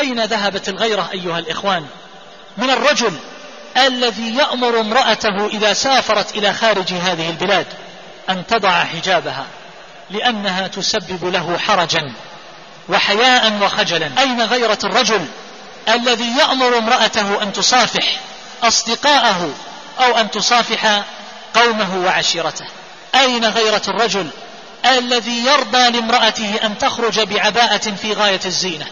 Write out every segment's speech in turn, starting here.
أين ذهبت الغيرة أيها الإخوان؟ من الرجل الذي يأمر امرأته إذا سافرت إلى خارج هذه البلاد أن تضع حجابها لأنها تسبب له حرجا وحياء وخجلا. أين غيرة الرجل الذي يأمر امرأته أن تصافح أصدقاءه أو أن تصافح قومه وعشيرته؟ أين غيرة الرجل الذي يرضى لامرأته أن تخرج بعباءة في غاية الزينة؟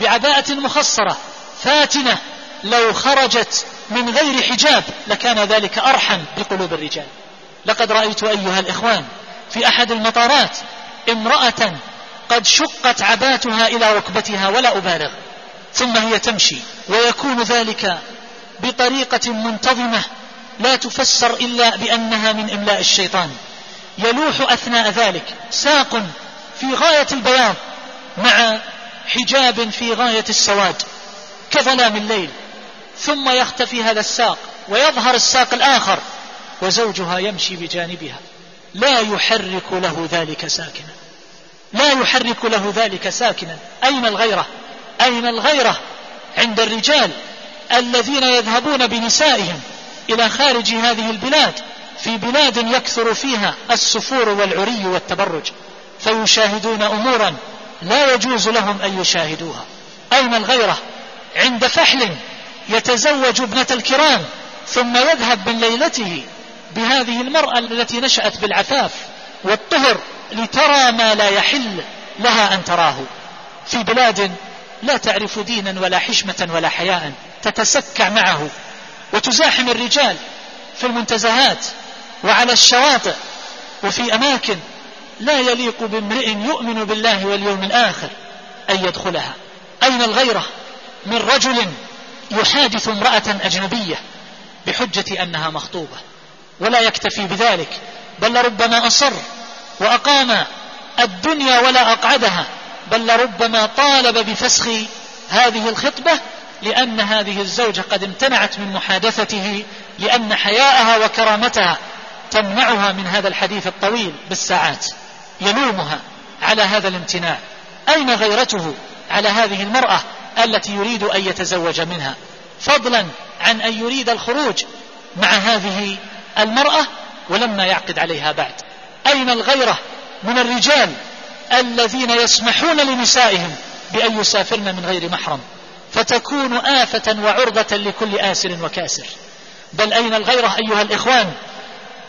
بعباءة مخصرة فاتنة لو خرجت من غير حجاب لكان ذلك أرحم بقلوب الرجال. لقد رأيت أيها الإخوان في أحد المطارات امرأة قد شقت عباتها إلى ركبتها ولا أبالغ ثم هي تمشي ويكون ذلك بطريقة منتظمة لا تفسر إلا بأنها من إملاء الشيطان. يلوح أثناء ذلك ساق في غاية البياض مع حجاب في غاية السواد كظلام الليل ثم يختفي هذا الساق ويظهر الساق الآخر وزوجها يمشي بجانبها. لا يحرك له ذلك ساكنا. لا يحرك له ذلك ساكنا. أين الغيرة؟ أين الغيرة عند الرجال الذين يذهبون بنسائهم إلى خارج هذه البلاد في بلاد يكثر فيها السفور والعري والتبرج فيشاهدون أمورا لا يجوز لهم أن يشاهدوها. أين الغيرة؟ عند فحل يتزوج ابنة الكرام ثم يذهب من ليلته بهذه المرأة التي نشأت بالعفاف والطهر لترى ما لا يحل لها أن تراه. في بلاد لا تعرف دينا ولا حشمة ولا حياء تتسكع معه وتزاحم الرجال في المنتزهات وعلى الشواطئ وفي أماكن لا يليق بامرئ يؤمن بالله واليوم الآخر أن يدخلها. أين الغيرة؟ من رجل يحادث امرأة أجنبية بحجة أنها مخطوبة ولا يكتفي بذلك بل ربما أصر وأقام الدنيا ولا أقعدها بل لربما طالب بفسخ هذه الخطبة لأن هذه الزوجة قد امتنعت من محادثته لأن حياءها وكرامتها تمنعها من هذا الحديث الطويل بالساعات. يلومها على هذا الامتناع. أين غيرته على هذه المرأة التي يريد أن يتزوج منها؟ فضلا عن أن يريد الخروج مع هذه المرأة ولما يعقد عليها بعد. أين الغيرة من الرجال الذين يسمحون لنسائهم بأن يسافرن من غير محرم؟ فتكون آفة وعرضة لكل آسر وكاسر. بل أين الغيرة أيها الإخوان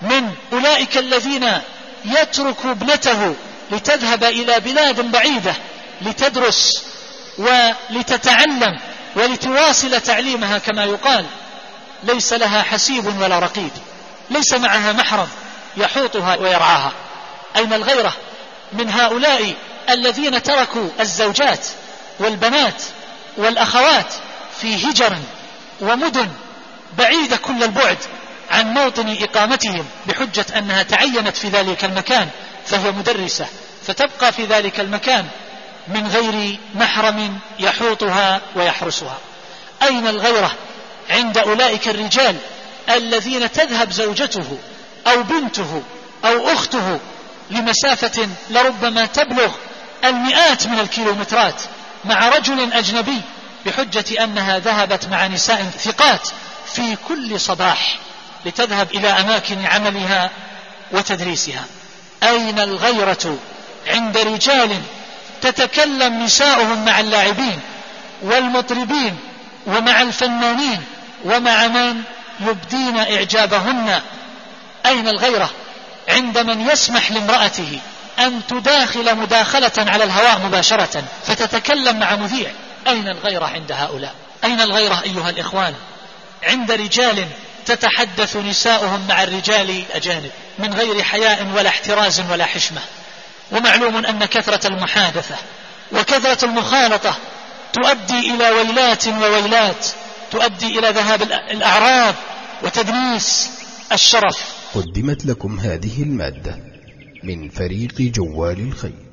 من أولئك الذين يترك ابنته لتذهب إلى بلاد بعيدة لتدرس ولتتعلم ولتواصل تعليمها كما يقال. ليس لها حسيب ولا رقيب. ليس معها محرم يحوطها ويرعاها. أين الغيرة من هؤلاء الذين تركوا الزوجات والبنات والأخوات في هجر ومدن بعيدة كل البعد عن موطن إقامتهم بحجة أنها تعينت في ذلك المكان فهي مدرسة فتبقى في ذلك المكان من غير محرم يحوطها ويحرسها. أين الغيرة عند أولئك الرجال الذين تذهب زوجته أو بنته أو أخته لمسافة لربما تبلغ المئات من الكيلومترات مع رجل أجنبي بحجة أنها ذهبت مع نساء ثقات في كل صباح؟ لتذهب إلى أماكن عملها وتدريسها. أين الغيرة عند رجال تتكلم نساؤهم مع اللاعبين والمطربين ومع الفنانين ومع من يبدين إعجابهن؟ أين الغيرة عند من يسمح لامرأته أن تداخل مداخلة على الهواء مباشرة فتتكلم مع مذيع؟ أين الغيرة عند هؤلاء؟ أين الغيرة أيها الإخوان عند رجال تتحدث نساؤهم مع الرجال الأجانب من غير حياء ولا احتراز ولا حشمة. ومعلوم أن كثرة المحادثة وكثرة المخالطة تؤدي إلى ويلات وويلات تؤدي إلى ذهاب الأعراض وتدنيس الشرف. قدمت لكم هذه المادة من فريق جوال الخير.